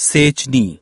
Sete.